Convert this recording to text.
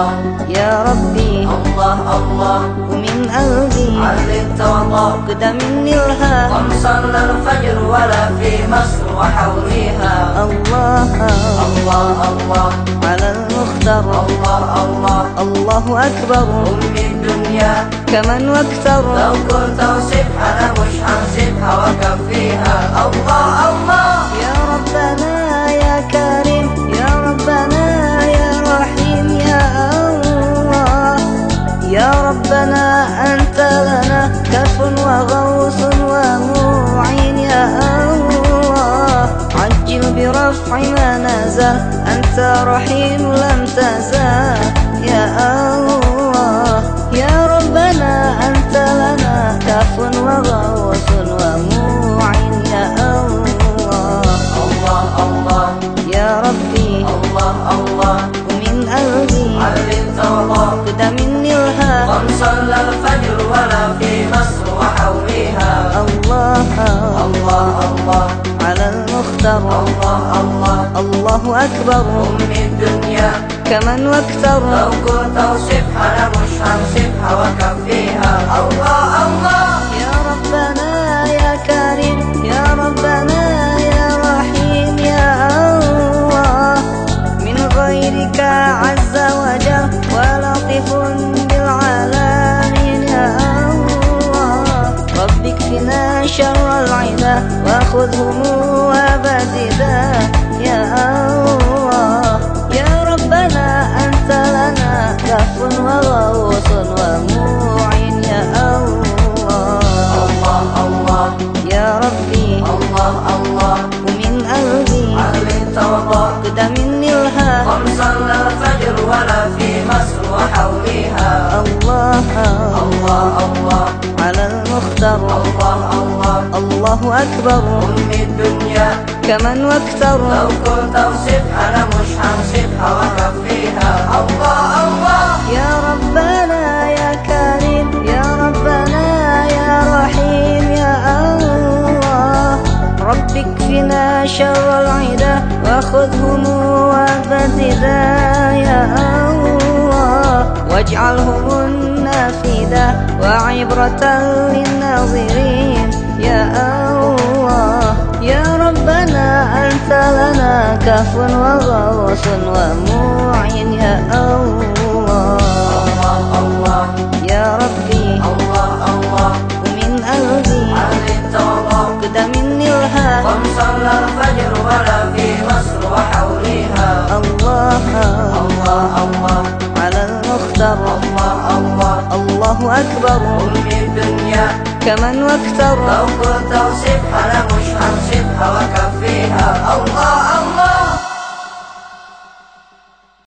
الله يا ربي. الله الله. ومن قلبي. علي التوضأ قد مني الها ومصلى الفجر ولا في مصر وحوليها الله. الله الله. على المختار. الله الله. الله أكبر. أم الدنيا. كمن وأكثر. لو كنت أوصفها أنا مش هنسيبها وأكفيها. الله الله. ربنا أنت لنا كف وغوث ومعين يا الله. عجل برفع ما نزل أنت رحيم لم تزال يا الله. الله أكبر أم الدنيا. كمن وأكثر لو كنت أوصفها أنا مش هنسيبها وأكفيها الله الله. يا ربنا يا كريم. يا ربنا يا رحيم. يا الله. من غيرك عز وجل. ولطف بالعالمين. يا الله. رب اكفنا شر العدا وخذهم وبددا الله الله على المختار. الله الله الله أكبر. أم الدنيا كمن وأكثر لو كنت أوصفها أنا مش هنسيبها وأكفيها الله الله يا ربنا يا كريم يا ربنا يا رحيم يا الله. رب اكفنا شر العدا وخذهم وبددا يا الله واجعلهم النافذة وعبرة للناظرين. يا الله يا ربنا أنت لنا كف وغوث ومعين يا الله الله الله يا ربي الله الله ومن قلبي علي التوضأ قد مني الها ومصلى الفجر ولا في مصر وحوليها الله الله الله على المختار. الله الله أكبر. أم الدنيا كمن وأكثر لو كنت